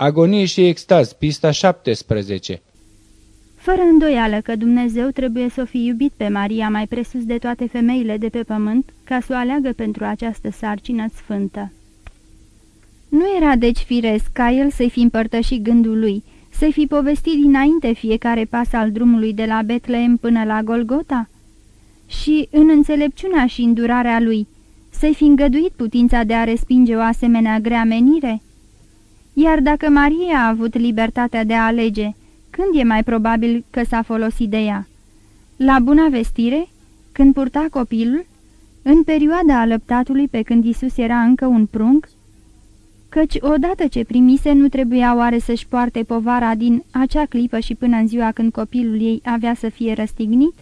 Agonie și extaz, pista 17 Fără îndoială că Dumnezeu trebuie să o fi iubit pe Maria mai presus de toate femeile de pe pământ, ca să o aleagă pentru această sarcină sfântă. Nu era deci firesc ca el să-i fi împărtășit gândul lui, să-i fi povestit dinainte fiecare pas al drumului de la Betleem până la Golgota? Și, în înțelepciunea și îndurarea lui, să-i fi îngăduit putința de a respinge o asemenea grea menire? Iar dacă Maria a avut libertatea de a alege, când e mai probabil că s-a folosit de ea? La buna vestire? Când purta copilul? În perioada alăptatului pe când Isus era încă un prunc? Căci odată ce primise nu trebuia oare să-și poarte povara din acea clipă și până în ziua când copilul ei avea să fie răstignit?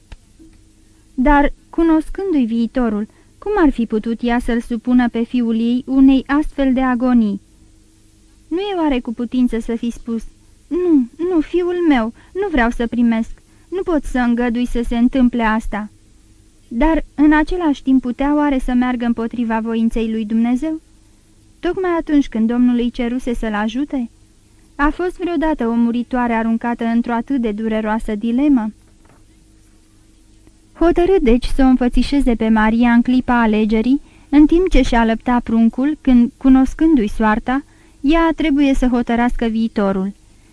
Dar, cunoscându-i viitorul, cum ar fi putut ea să-l supună pe fiul ei unei astfel de agonii? Nu e oare cu putință să fi spus, Nu, nu, fiul meu, nu vreau să primesc, nu pot să îngădui să se întâmple asta." Dar, în același timp, putea oare să meargă împotriva voinței lui Dumnezeu? Tocmai atunci când Domnul îi ceruse să-l ajute? A fost vreodată o muritoare aruncată într-o atât de dureroasă dilemă? Hotărât deci să o înfățișeze pe Maria în clipa alegerii, în timp ce și-a lăpta pruncul, când, cunoscându-i soarta, ea trebuie să hotărască viitorul.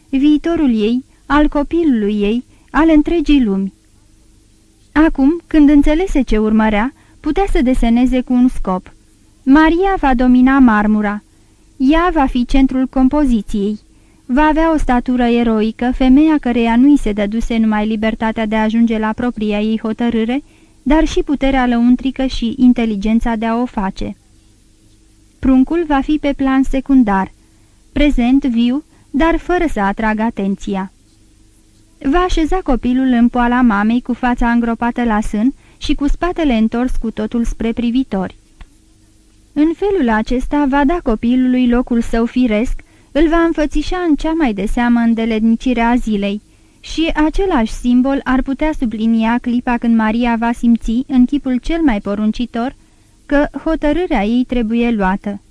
Viitorul ei, al copilului ei, al întregii lumi. Acum, când înțelese ce urmărea, putea să deseneze cu un scop. Maria va domina marmura. Ea va fi centrul compoziției. Va avea o statură eroică, femeia căreia nu-i se dăduse numai libertatea de a ajunge la propria ei hotărâre, dar și puterea lăuntrică și inteligența de a o face. Pruncul va fi pe plan secundar, prezent, viu, dar fără să atragă atenția. Va așeza copilul în poala mamei cu fața îngropată la sân și cu spatele întors cu totul spre privitori. În felul acesta va da copilului locul său firesc, îl va înfățișa în cea mai de seamă îndeletnicirea zilei și același simbol ar putea sublinia clipa când Maria va simți, în chipul cel mai poruncitor, că hotărârea ei trebuie luată.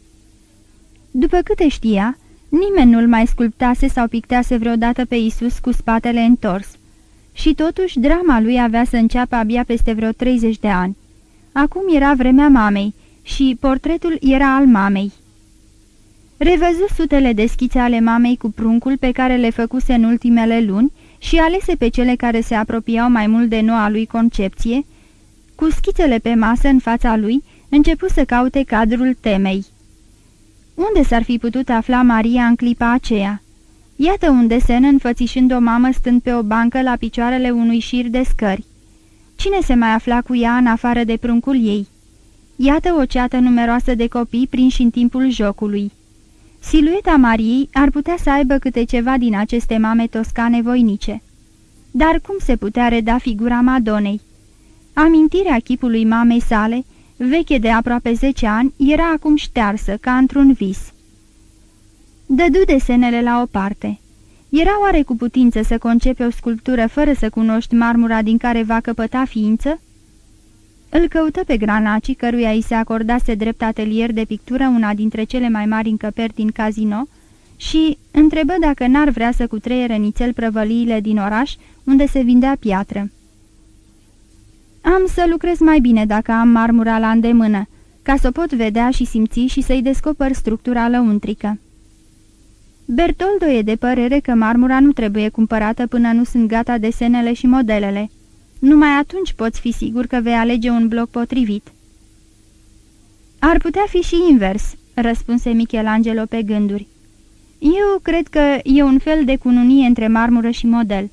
După câte știa, nimeni nu-l mai sculptase sau pictease vreodată pe Isus cu spatele întors. Și totuși drama lui avea să înceapă abia peste vreo 30 de ani. Acum era vremea mamei și portretul era al mamei. Revăzu sutele de schițe ale mamei cu pruncul pe care le făcuse în ultimele luni și alese pe cele care se apropiau mai mult de noua lui concepție, cu schițele pe masă în fața lui, începu să caute cadrul temei. Unde s-ar fi putut afla Maria în clipa aceea? Iată un desen înfățișând o mamă stând pe o bancă la picioarele unui șir de scări. Cine se mai afla cu ea în afară de pruncul ei? Iată o ceată numeroasă de copii prinși în timpul jocului. Silueta Mariei ar putea să aibă câte ceva din aceste mame toscane voinice. Dar cum se putea reda figura Madonei? Amintirea chipului mamei sale, veche de aproape zece ani, era acum ștearsă, ca într-un vis. Dădu desenele la o parte. Era oare cu putință să concepe o sculptură fără să cunoști marmura din care va căpăta ființă? Îl căută pe Granaci, căruia îi se acordase drept atelier de pictură una dintre cele mai mari încăperi din casino, și întrebă dacă n-ar vrea să cutreiere nițel prăvăliile din oraș, unde se vindea piatră. Am să lucrez mai bine dacă am marmura la îndemână, ca să pot vedea și simți și să-i descoper structura lăuntrică. Bertoldo e de părere că marmura nu trebuie cumpărată până nu sunt gata desenele și modelele. Numai atunci poți fi sigur că vei alege un bloc potrivit. Ar putea fi și invers, răspunse Michelangelo pe gânduri. Eu cred că e un fel de cununie între marmură și model.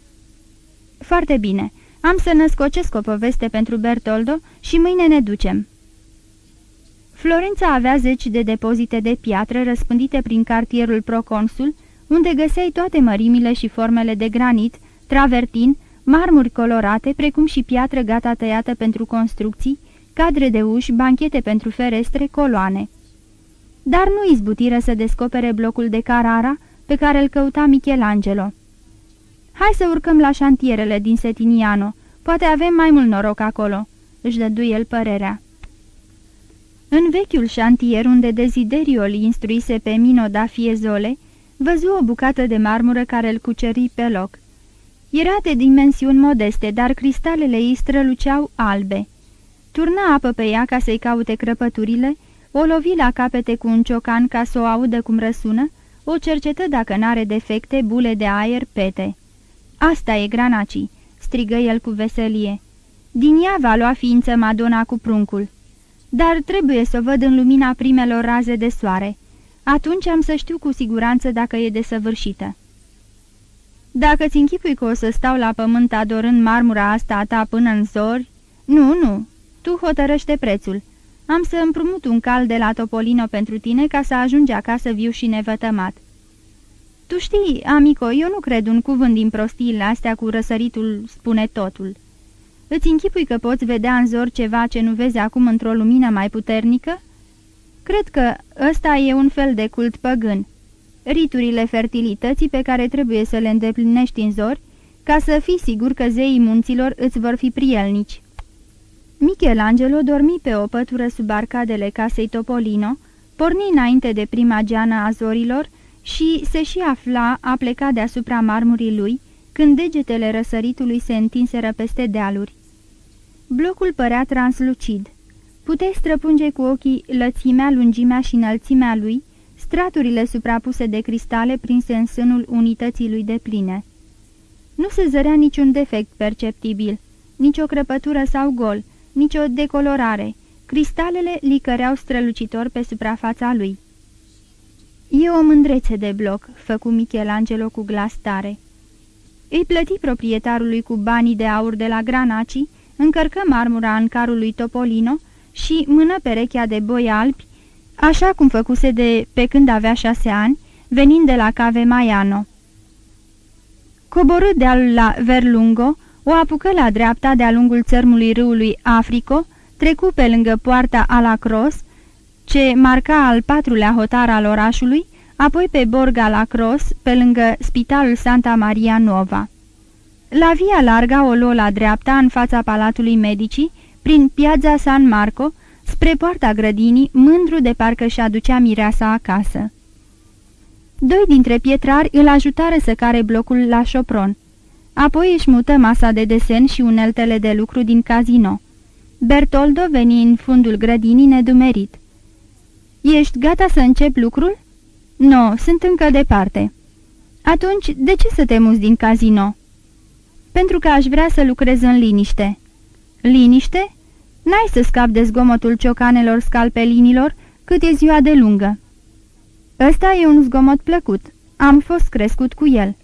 Foarte bine, am să născocesc o poveste pentru Bertoldo și mâine ne ducem. Florența avea zeci de depozite de piatră răspândite prin cartierul Proconsul, unde găseai toate mărimile și formele de granit, travertin, marmuri colorate, precum și piatră gata tăiată pentru construcții, cadre de uși, banchete pentru ferestre, coloane. Dar nu izbutiră să descopere blocul de Carara pe care îl căuta Michelangelo. Hai să urcăm la șantierele din Setiniano, poate avem mai mult noroc acolo," își dădu el părerea. În vechiul șantier unde Desiderio îl instruise pe Mino da Fiezole, Văzu o bucată de marmură care îl cuceri pe loc. Era de dimensiuni modeste, dar cristalele ei străluceau albe. Turna apă pe ea ca să-i caute crăpăturile, o lovi la capete cu un ciocan ca să o audă cum răsună, o cercetă dacă n-are defecte, bule de aer, pete. Asta e granacii!" strigă el cu veselie. Din ea va lua ființă Madonna cu pruncul. Dar trebuie să văd în lumina primelor raze de soare. Atunci am să știu cu siguranță dacă e desăvârșită. Dacă ți închipui că o să stau la pământ adorând marmura asta a ta până în zori... Nu, nu, tu hotărăște prețul. Am să împrumut un cal de la Topolino pentru tine ca să ajungi acasă viu și nevătămat. Tu știi, amico, eu nu cred un cuvânt din prostiile astea cu răsăritul spune totul. Îți închipui că poți vedea în zor ceva ce nu vezi acum într-o lumină mai puternică? Cred că ăsta e un fel de cult păgân. Riturile fertilității pe care trebuie să le îndeplinești în zori, ca să fii sigur că zeii munților îți vor fi prielnici. Michelangelo dormi pe o pătură sub arcadele casei Topolino, porni înainte de prima geană a zorilor și se și afla a pleca deasupra marmurii lui, când degetele răsăritului se întinseră peste dealuri. Blocul părea translucid. Puteai străpunge cu ochii lățimea, lungimea și înălțimea lui, straturile suprapuse de cristale prinse în sânul unității lui de pline. Nu se zărea niciun defect perceptibil, nicio crăpătură sau gol, nicio decolorare. Cristalele licăreau strălucitor pe suprafața lui. E o mândrețe de bloc," făcu Michelangelo cu glas tare. Îi plăti proprietarului cu banii de aur de la Granaci, încărcă marmura în carul lui Topolino și mână perechea de boi albi, așa cum făcuse de pe când avea șase ani, venind de la Cave Maiano. Coborât dealul la Verlungo, o apucă la dreapta de-a lungul țărmului râului Africo, trecu pe lângă poarta Alacros, ce marca al patrulea hotar al orașului, apoi pe Borga la Cross, pe lângă spitalul Santa Maria Nova. La via larga o luă la dreapta, în fața Palatului Medicii, prin piața San Marco, spre poarta grădinii, mândru de parcă și aducea mireasa acasă. Doi dintre pietrari îl ajutară să care blocul la șopron. Apoi își mută masa de desen și uneltele de lucru din casino. Bertoldo veni în fundul grădinii nedumerit. Ești gata să încep lucrul?" Nu, sunt încă departe." Atunci, de ce să te muți din casino?" Pentru că aș vrea să lucrez în liniște." Liniște? N-ai să scap de zgomotul ciocanelor scalpelinilor cât e ziua de lungă." Ăsta e un zgomot plăcut. Am fost crescut cu el."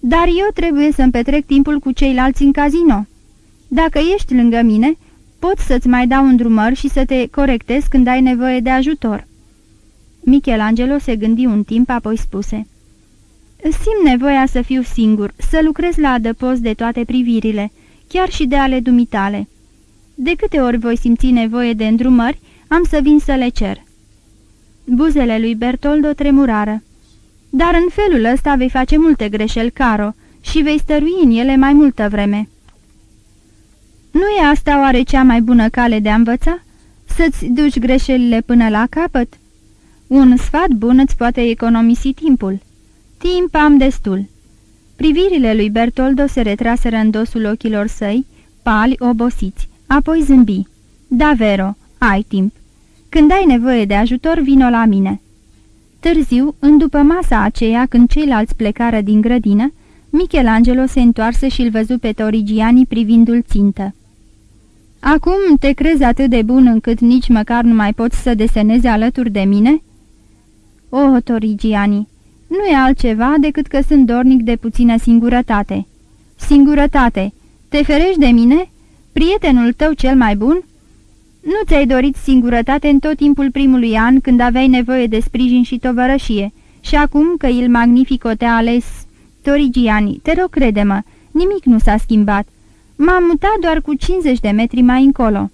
Dar eu trebuie să-mi petrec timpul cu ceilalți în casino. Dacă ești lângă mine, pot să-ți mai dau un drumăr și să te corectez când ai nevoie de ajutor." Michelangelo se gândi un timp, apoi spuse Simt nevoia să fiu singur, să lucrez la adăpost de toate privirile, chiar și de ale dumitale. De câte ori voi simți nevoie de îndrumări, am să vin să le cer." Buzele lui Bertoldo tremurară. Dar în felul ăsta vei face multe greșeli, Caro, și vei stărui în ele mai multă vreme." Nu e asta oare cea mai bună cale de a învăța? Să-ți duci greșelile până la capăt? Un sfat bun îți poate economisi timpul. Timp am destul." Privirile lui Bertoldo se retraseră în dosul ochilor săi, pali, obosiți, apoi zâmbi. Da, Vero, ai timp. Când ai nevoie de ajutor, vino la mine." Târziu, în după masa aceea, când ceilalți plecară din grădină, Michelangelo se întoarse și îl văzu pe Torigiani privindu-l țintă. Acum te crezi atât de bun încât nici măcar nu mai poți să desenezi alături de mine?" Oh, Torigiani, nu e altceva decât că sunt dornic de puțină singurătate." Singurătate! Te ferești de mine? Prietenul tău cel mai bun?" Nu ți-ai dorit singurătate în tot timpul primului an când aveai nevoie de sprijin și tovărășie și acum că il magnifico te-a ales Torigiani, te rog crede-mă, nimic nu s-a schimbat. M-am mutat doar cu 50 de metri mai încolo.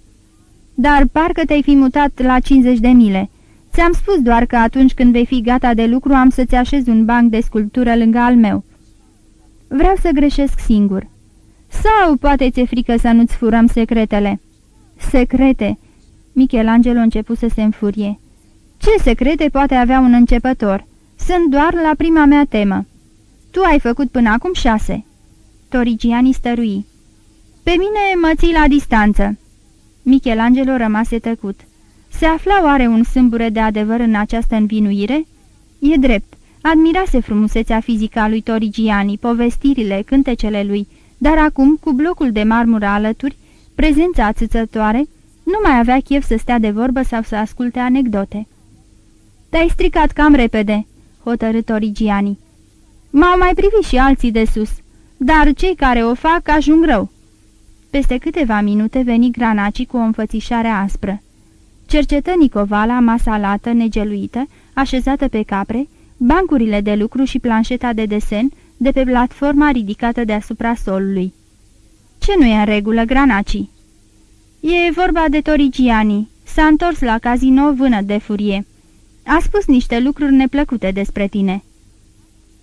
Dar parcă te-ai fi mutat la 50 de mile. Ți-am spus doar că atunci când vei fi gata de lucru am să-ți așez un banc de sculptură lângă al meu. Vreau să greșesc singur. Sau poate ți-e frică să nu-ți furăm secretele?" Secrete!" Michelangelo începu să se înfurie. Ce secrete poate avea un începător? Sunt doar la prima mea temă. Tu ai făcut până acum șase." Torigiani stărui. Pe mine mă ții la distanță." Michelangelo rămase tăcut. Se afla oare un sâmbure de adevăr în această învinuire? E drept, admirase frumusețea fizică a lui Torigiani, povestirile, cântecele lui, dar acum, cu blocul de marmură alături, prezența ațățătoare, nu mai avea chef să stea de vorbă sau să asculte anecdote. Te-ai stricat cam repede," hotărât Origiani. M-au mai privit și alții de sus, dar cei care o fac ajung rău." Peste câteva minute veni Granaci cu o înfățișare aspră. Cercetă Nicovala masa lată, negeluită, așezată pe capre, bancurile de lucru și planșeta de desen de pe platforma ridicată deasupra solului. Ce nu e în regulă, Granaci?" E vorba de Torigiani. S-a întors la casino vână de furie. A spus niște lucruri neplăcute despre tine."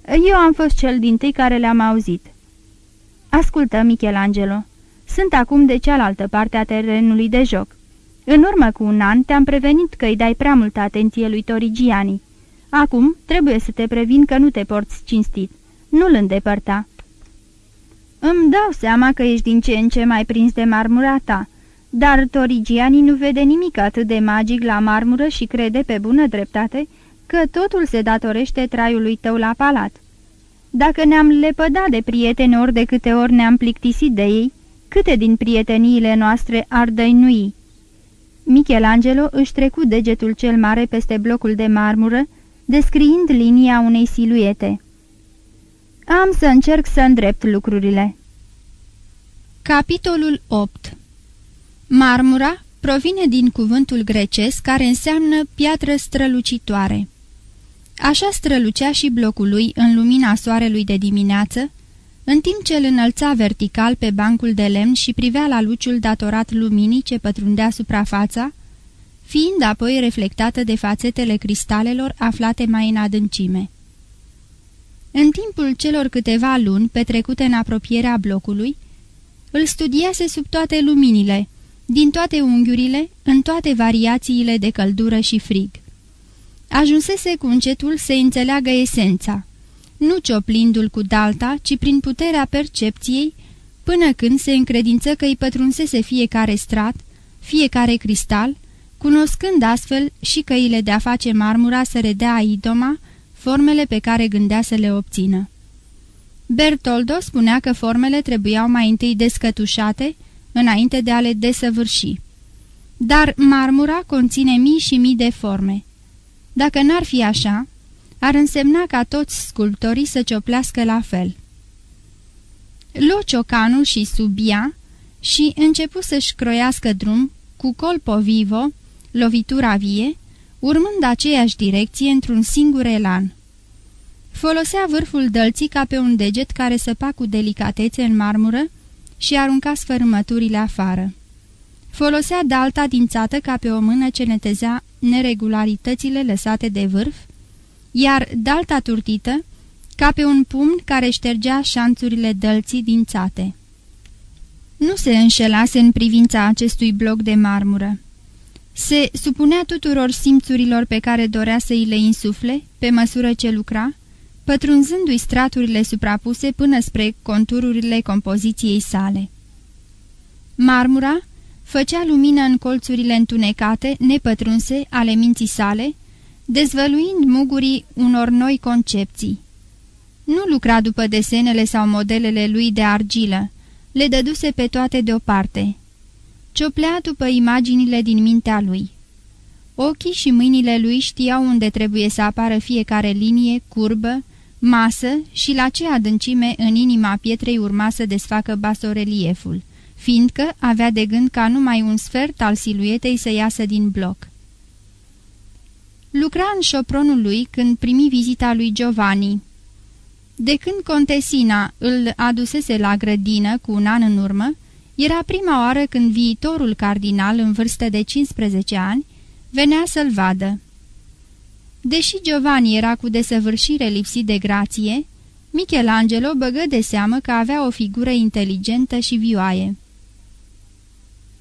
Eu am fost cel din tâi care le-am auzit." Ascultă, Michelangelo. Sunt acum de cealaltă parte a terenului de joc. În urmă cu un an te-am prevenit că îi dai prea multă atenție lui Torigiani. Acum trebuie să te previn că nu te porți cinstit. Nu-l îndepărta." Îmi dau seama că ești din ce în ce mai prins de marmura ta, dar Torigiani nu vede nimic atât de magic la marmură și crede pe bună dreptate că totul se datorește traiului tău la palat. Dacă ne-am lepădat de prieteni ori de câte ori ne-am plictisit de ei, câte din prieteniile noastre ar dăinui? Michelangelo își trecu degetul cel mare peste blocul de marmură, descriind linia unei siluete. Am să încerc să îndrept lucrurile. Capitolul 8 Marmura provine din cuvântul grecesc care înseamnă piatră strălucitoare. Așa strălucea și blocul lui în lumina soarelui de dimineață, în timp ce îl înălța vertical pe bancul de lemn și privea la luciul datorat luminii ce pătrundea suprafața, fiind apoi reflectată de fațetele cristalelor aflate mai în adâncime. În timpul celor câteva luni petrecute în apropierea blocului, îl studiase sub toate luminile, din toate unghiurile, în toate variațiile de căldură și frig. Ajunsese cu încetul să înțeleagă esența, nu cioplindu-l cu dalta, ci prin puterea percepției, până când se încredință că îi pătrunsese fiecare strat, fiecare cristal, cunoscând astfel și căile de a face marmura să redea idoma formele pe care gândea să le obțină. Bertoldo spunea că formele trebuiau mai întâi descătușate, înainte de a le desăvârși. Dar marmura conține mii și mii de forme. Dacă n-ar fi așa, ar însemna ca toți sculptorii să cioplească la fel. Luă ciocanul și subia și începu să-și croiască drum cu colpo vivo, lovitura vie, urmând aceeași direcție într-un singur elan. Folosea vârful dălții ca pe un deget care săpa cu delicatețe în marmură și arunca sfărâmăturile afară. Folosea dalta dințată ca pe o mână ce netezea neregularitățile lăsate de vârf, iar dalta turtită ca pe un pumn care ștergea șanțurile dălții dințate. Nu se înșelase în privința acestui bloc de marmură. Se supunea tuturor simțurilor pe care dorea să îi le insufle, pe măsură ce lucra, pătrunzându-i straturile suprapuse până spre contururile compoziției sale. Marmura făcea lumină în colțurile întunecate, nepătrunse, ale minții sale, dezvăluind mugurii unor noi concepții. Nu lucra după desenele sau modelele lui de argilă, le dăduse pe toate deoparte. Cioplea după imaginile din mintea lui. Ochii și mâinile lui știau unde trebuie să apară fiecare linie, curbă, masă și la ce adâncime în inima pietrei urma să desfacă basorelieful, fiindcă avea de gând ca numai un sfert al siluetei să iasă din bloc. Lucra în șopronul lui când primi vizita lui Giovanni. De când contesina îl adusese la grădină cu un an în urmă, era prima oară când viitorul cardinal în vârstă de 15 ani venea să-l vadă. Deși Giovanni era cu desăvârșire lipsit de grație, Michelangelo băgă de seamă că avea o figură inteligentă și vioaie.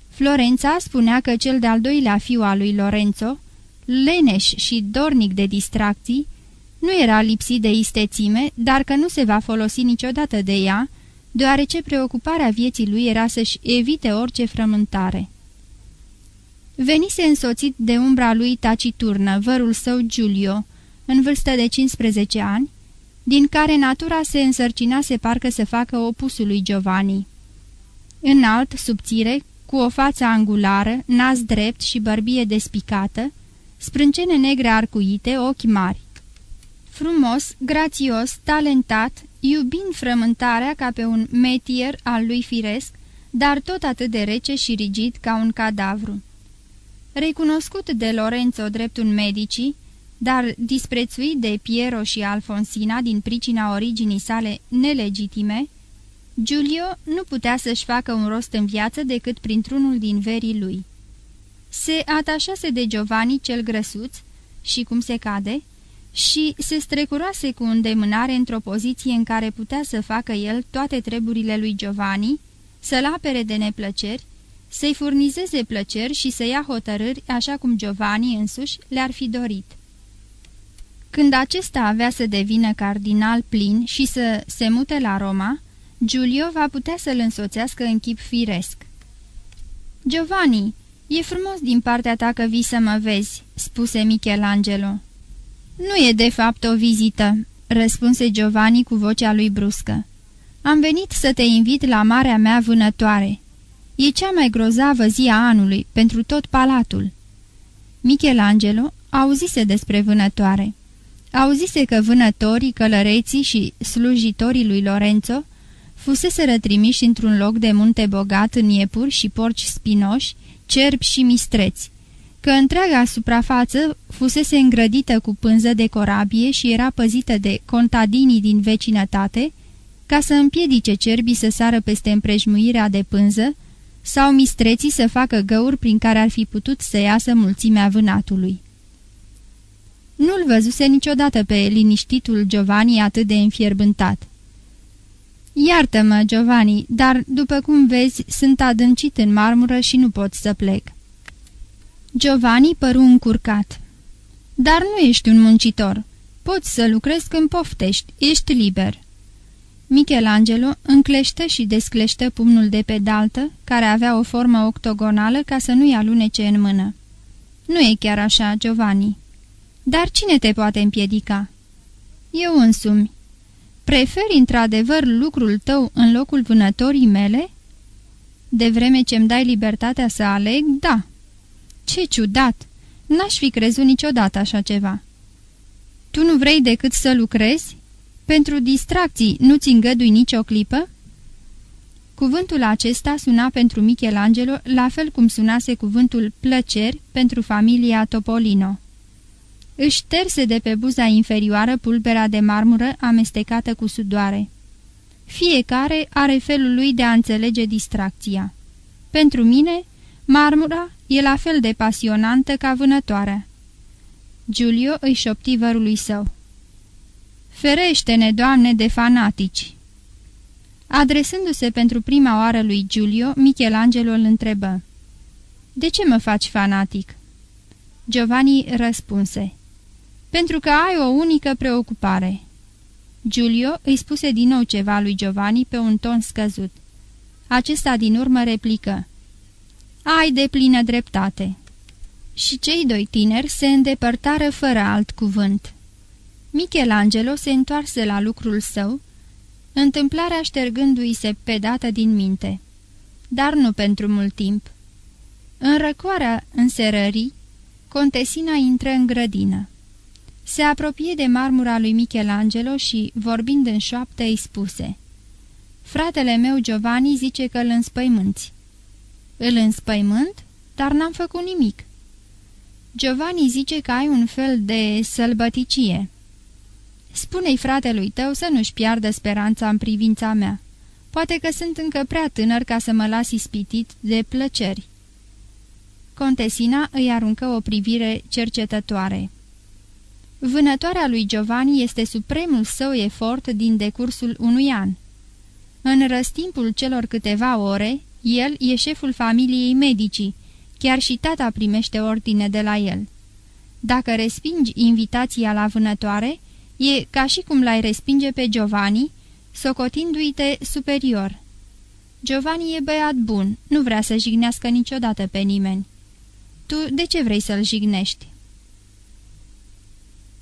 Florența spunea că cel de-al doilea fiu al lui Lorenzo, leneș și dornic de distracții, Nu era lipsit de istețime, dar că nu se va folosi niciodată de ea, deoarece preocuparea vieții lui era să-și evite orice frământare. Venise însoțit de umbra lui taciturnă, vărul său Giulio, în vârstă de 15 ani, din care natura se însărcinase parcă să facă opusul lui Giovanni. Înalt, subțire, cu o față angulară, nas drept și bărbie despicată, sprâncene negre arcuite, ochi mari. Frumos, grațios, talentat, iubind frământarea ca pe un metier al lui firesc, dar tot atât de rece și rigid ca un cadavru. Recunoscut de Lorenzo drept un medicii, dar disprețuit de Piero și Alfonsina din pricina originii sale nelegitime, Giulio nu putea să-și facă un rost în viață decât printr-unul din verii lui. Se atașase de Giovanni cel grăsuț și cum se cade, și se strecurase cu îndemânare într-o poziție în care putea să facă el toate treburile lui Giovanni, să-l apere de neplăceri, să-i furnizeze plăceri și să ia hotărâri așa cum Giovanni însuși le-ar fi dorit. Când acesta avea să devină cardinal plin și să se mute la Roma, Giulio va putea să-l însoțească în chip firesc. Giovanni, e frumos din partea ta că vii să mă vezi," spuse Michelangelo. Nu e de fapt o vizită," răspunse Giovanni cu vocea lui bruscă. Am venit să te invit la marea mea vânătoare. E cea mai grozavă zi a anului pentru tot palatul." Michelangelo auzise despre vânătoare. Auzise că vânătorii, călăreții și slujitorii lui Lorenzo fusese trimiși într-un loc de munte bogat în iepuri și porci spinoși, cerbi și mistreți, că întreaga suprafață fusese îngrădită cu pânză de corabie și era păzită de contadinii din vecinătate, ca să împiedice cerbii să sară peste împrejmuirea de pânză sau mistreții să facă găuri prin care ar fi putut să iasă mulțimea vânatului. Nu-l văzuse niciodată pe liniștitul Giovanni atât de înfierbântat. Iartă-mă, Giovanni, dar, după cum vezi, sunt adâncit în marmură și nu pot să plec." Giovanni păru încurcat. Dar nu ești un muncitor. Poți să lucrezi când poftești, ești liber." Michelangelo înclește și desclește pumnul de pedaltă, care avea o formă octogonală ca să nu-i alunece în mână. Nu e chiar așa, Giovanni." Dar cine te poate împiedica?" Eu însumi." Preferi într-adevăr lucrul tău în locul vânătorii mele?" De vreme ce-mi dai libertatea să aleg, da." Ce ciudat! N-aș fi crezut niciodată așa ceva." Tu nu vrei decât să lucrezi? Pentru distracții nu-ți îngădui nicio clipă?" Cuvântul acesta suna pentru Michelangelo la fel cum sunase cuvântul plăceri pentru familia Topolino. Își terse de pe buza inferioară pulbera de marmură amestecată cu sudoare. Fiecare are felul lui de a înțelege distracția. Pentru mine, marmura e la fel de pasionantă ca vânătoarea. Giulio îi șopti vărului său. Ferește-ne, Doamne, de fanatici! Adresându-se pentru prima oară lui Giulio, Michelangelo îl întrebă. De ce mă faci fanatic?" Giovanni răspunse pentru că ai o unică preocupare." Giulio îi spuse din nou ceva lui Giovanni pe un ton scăzut. Acesta din urmă replică. Ai de plină dreptate." Și cei doi tineri se îndepărtară fără alt cuvânt. Michelangelo se întoarse la lucrul său, întâmplarea ștergându-i se pe dată din minte. Dar nu pentru mult timp. În răcoarea înserării, contesina intră în grădină. Se apropie de marmura lui Michelangelo și, vorbind în șoaptă, îi spuse Fratele meu Giovanni zice că îl înspăimânți." Îl înspăimânt? Dar n-am făcut nimic." Giovanni zice că ai un fel de sălbăticie." Spune-i fratelui tău să nu-și piardă speranța în privința mea. Poate că sunt încă prea tânăr ca să mă las ispitit de plăceri." Contesina îi aruncă o privire cercetătoare. Vânătoarea lui Giovanni este supremul său efort din decursul unui an. În răstimpul celor câteva ore, el e șeful familiei medicii, chiar și tata primește ordine de la el. Dacă respingi invitația la vânătoare, E ca și cum l-ai respinge pe Giovanni, socotindu-i-te superior. Giovanni e băiat bun, nu vrea să jignească niciodată pe nimeni. Tu de ce vrei să-l jignești?"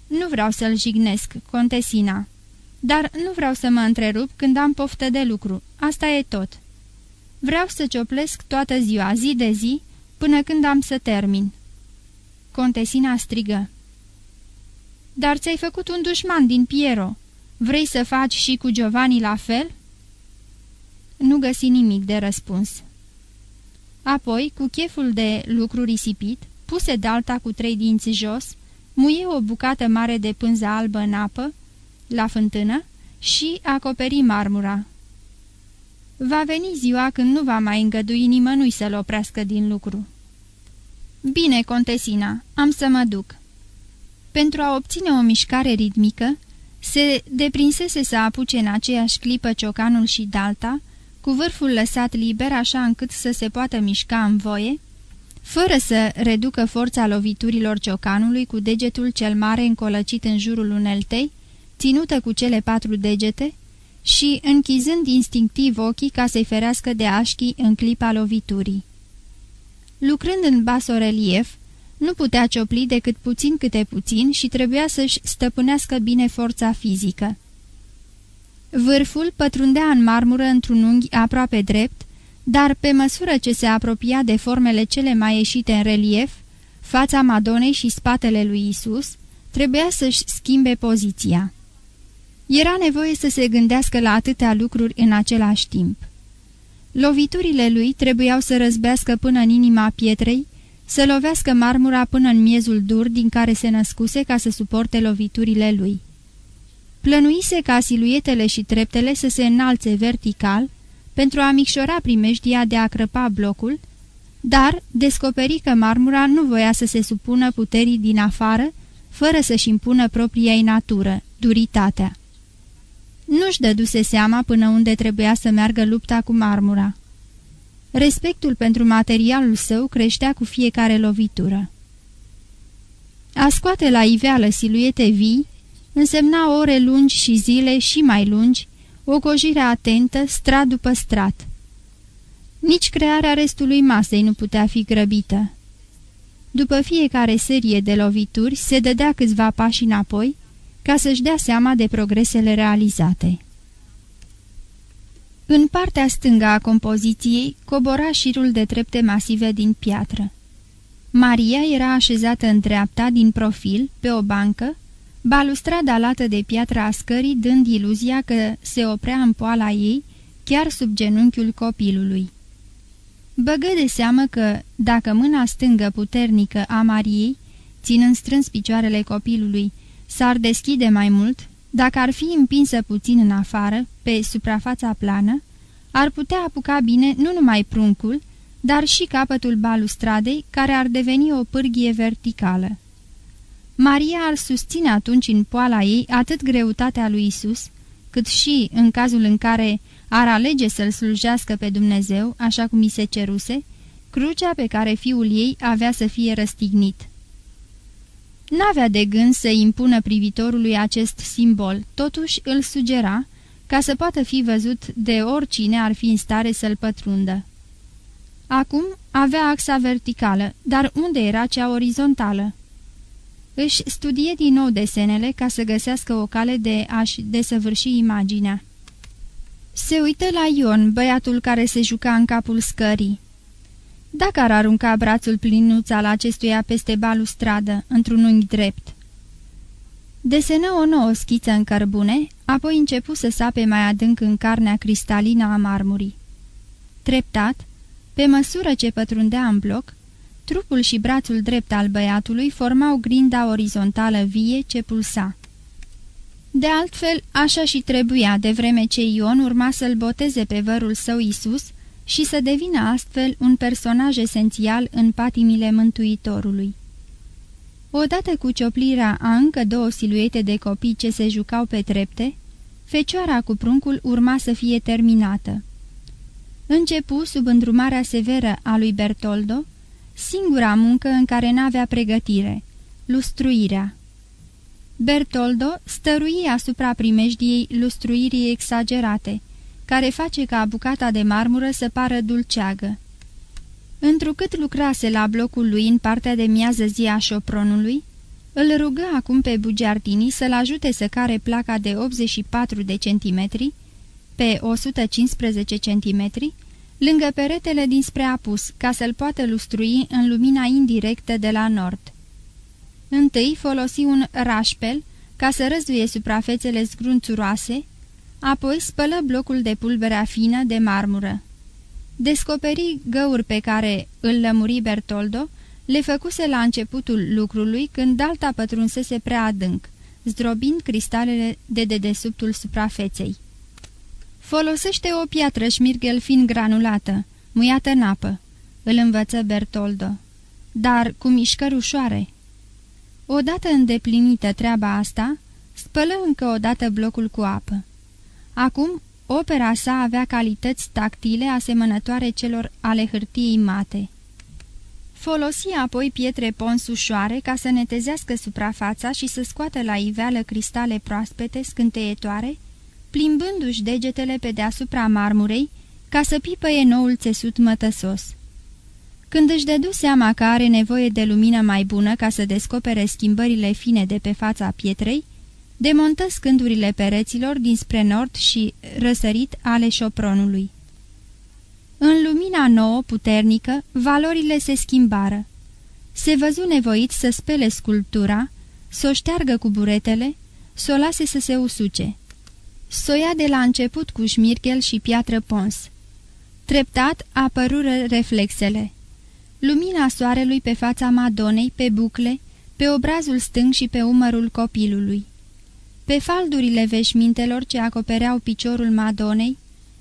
Nu vreau să-l jignesc, contesina, dar nu vreau să mă întrerup când am poftă de lucru, asta e tot. Vreau să cioplesc toată ziua, zi de zi, până când am să termin." Contesina strigă. Dar ți-ai făcut un dușman din Piero. Vrei să faci și cu Giovanni la fel?" Nu găsi nimic de răspuns. Apoi, cu cheful de lucru risipit, puse dalta cu trei dinți jos, muie o bucată mare de pânză albă în apă, la fântână, și acoperi marmura. Va veni ziua când nu va mai îngădui nimănui să-l oprească din lucru. Bine, contesina, am să mă duc." Pentru a obține o mișcare ritmică, se deprinsese să apuce în aceeași clipă ciocanul și dalta, cu vârful lăsat liber așa încât să se poată mișca în voie, fără să reducă forța loviturilor ciocanului cu degetul cel mare încolăcit în jurul uneltei, ținută cu cele patru degete, și închizând instinctiv ochii ca să-i ferească de așchii în clipa loviturii. Lucrând în basorelief, nu putea ciopli decât puțin câte puțin și trebuia să-și stăpânească bine forța fizică. Vârful pătrundea în marmură într-un unghi aproape drept, dar pe măsură ce se apropia de formele cele mai ieșite în relief, fața Madonei și spatele lui Isus, trebuia să-și schimbe poziția. Era nevoie să se gândească la atâtea lucruri în același timp. Loviturile lui trebuiau să răzbească până în inima pietrei, să lovească marmura până în miezul dur din care se născuse ca să suporte loviturile lui. Plănuise ca siluetele și treptele să se înalțe vertical pentru a micșora primejdia de a crăpa blocul, dar descoperi că marmura nu voia să se supună puterii din afară, fără să-și impună propria natură, duritatea. Nu-și dăduse seama până unde trebuia să meargă lupta cu marmura. Respectul pentru materialul său creștea cu fiecare lovitură. A scoate la iveală siluete vii însemna ore lungi și zile și mai lungi, o cojire atentă, strat după strat. Nici crearea restului masei nu putea fi grăbită. După fiecare serie de lovituri se dădea câțiva pași înapoi, ca să-și dea seama de progresele realizate. În partea stângă a compoziției cobora șirul de trepte masive din piatră. Maria era așezată în dreapta, din profil, pe o bancă, balustrada lată de piatră a scării dând iluzia că se oprea în poala ei, chiar sub genunchiul copilului. Băgă de seamă că, dacă mâna stângă puternică a Mariei, ținând strâns picioarele copilului, s-ar deschide mai mult, dacă ar fi împinsă puțin în afară, pe suprafața plană, ar putea apuca bine nu numai pruncul, dar și capătul balustradei, care ar deveni o pârghie verticală. Maria ar susține atunci în poala ei atât greutatea lui Isus, cât și, în cazul în care ar alege să-L slujească pe Dumnezeu, așa cum i se ceruse, crucea pe care fiul ei avea să fie răstignit. N-avea de gând să impună privitorului acest simbol, totuși îl sugera, ca să poată fi văzut de oricine ar fi în stare să-l pătrundă. Acum avea axa verticală, dar unde era cea orizontală? Își studie din nou desenele ca să găsească o cale de a-și desăvârși imaginea. Se uită la Ion, băiatul care se juca în capul scării. Dacă ar arunca brațul plinuț al acestuia peste balustradă, într-un unghi drept. Desenă o nouă schiță în cărbune, apoi începu să sape mai adânc în carnea cristalină a marmurii. Treptat, pe măsură ce pătrundea în bloc, trupul și brațul drept al băiatului formau grinda orizontală vie ce pulsa. De altfel, așa și trebuia, de vreme ce Ion urma să-l boteze pe vărul său Isus și să devină astfel un personaj esențial în patimile Mântuitorului. Odată cu cioplirea a încă două siluete de copii ce se jucau pe trepte, fecioara cu pruncul urma să fie terminată. Începu sub îndrumarea severă a lui Bertoldo, singura muncă în care n-avea pregătire, lustruirea. Bertoldo stărui asupra primejdiei lustruirii exagerate, care face ca bucata de marmură să pară dulceagă. Întrucât lucrase la blocul lui în partea de miază zi a șopronului, îl rugă acum pe Bugiardini să-l ajute să care placa de 84 de centimetri pe 115 centimetri lângă peretele dinspre apus, ca să-l poată lustrui în lumina indirectă de la nord. Întâi folosi un rașpel ca să răzduie suprafețele zgrunțuroase, apoi spălă blocul de pulberea fină de marmură. Descoperi găuri pe care îl lămuri Bertoldo, le făcuse la începutul lucrului când alta pătrunsese prea adânc, zdrobind cristalele de dedesubtul suprafeței. Folosește o piatră șmirghel fin granulată, muiată în apă, îl învăță Bertoldo, dar cu mișcări ușoare. Odată îndeplinită treaba asta, spălă încă o dată blocul cu apă. Acum, opera sa avea calități tactile asemănătoare celor ale hârtiei mate. Folosi apoi pietre pons ușoare ca să netezească suprafața și să scoată la iveală cristale proaspete, scânteietoare, plimbându-și degetele pe deasupra marmurei ca să pipăie noul țesut mătăsos. Când își dădu seama că are nevoie de lumină mai bună ca să descopere schimbările fine de pe fața pietrei, demontă scândurile pereților dinspre nord și răsărit ale șopronului. În lumina nouă, puternică, valorile se schimbară. Se văzu nevoit să spele sculptura, să o șteargă cu buretele, să o lase să se usuce. Soia de la început cu șmirchel și piatră pons. Treptat apărură reflexele. Lumina soarelui pe fața Madonei, pe bucle, pe obrazul stâng și pe umărul copilului. Pe faldurile veșmintelor ce acopereau piciorul Madonei,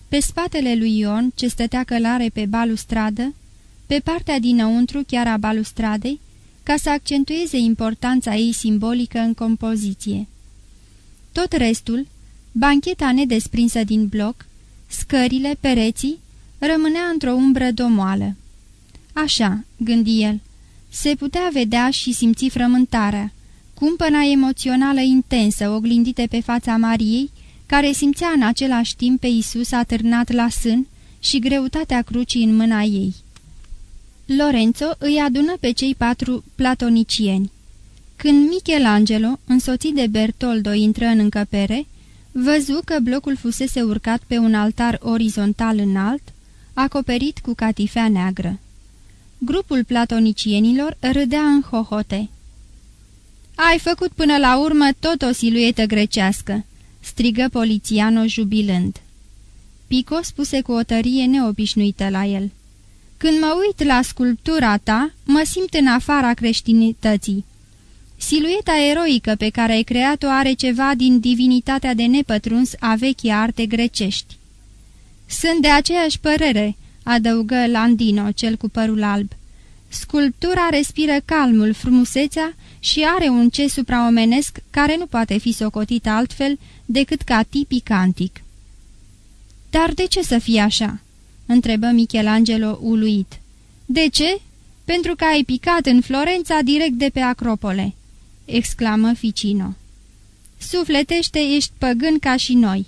pe spatele lui Ion, ce stătea călare pe balustradă, pe partea dinăuntru chiar a balustradei, ca să accentueze importanța ei simbolică în compoziție. Tot restul, bancheta nedesprinsă din bloc, scările, pereții, rămânea într-o umbră domoală. Așa, gândi el, se putea vedea și simți frământarea, cumpăna emoțională intensă oglindită pe fața Mariei, care simțea în același timp pe Isus atârnat la sân și greutatea crucii în mâna ei. Lorenzo îi adună pe cei patru platonicieni. Când Michelangelo, însoțit de Bertoldo, intră în încăpere, văzu că blocul fusese urcat pe un altar orizontal înalt, acoperit cu catifea neagră. Grupul platonicienilor râdea în hohote. Ai făcut până la urmă tot o siluetă grecească!" strigă polițiano jubilând. Pico spuse cu o tărie neobișnuită la el. Când mă uit la sculptura ta, mă simt în afara creștinității. Silueta eroică pe care ai creat-o are ceva din divinitatea de nepătruns a vechii arte grecești. Sunt de aceeași părere, adăugă Landino, cel cu părul alb. Sculptura respiră calmul, frumusețea și are un ce supraomenesc care nu poate fi socotit altfel decât ca tipic antic. Dar de ce să fie așa?" întrebă Michelangelo uluit. De ce? Pentru că ai picat în Florența direct de pe Acropole," exclamă Ficino. Sufletește, ești păgân ca și noi."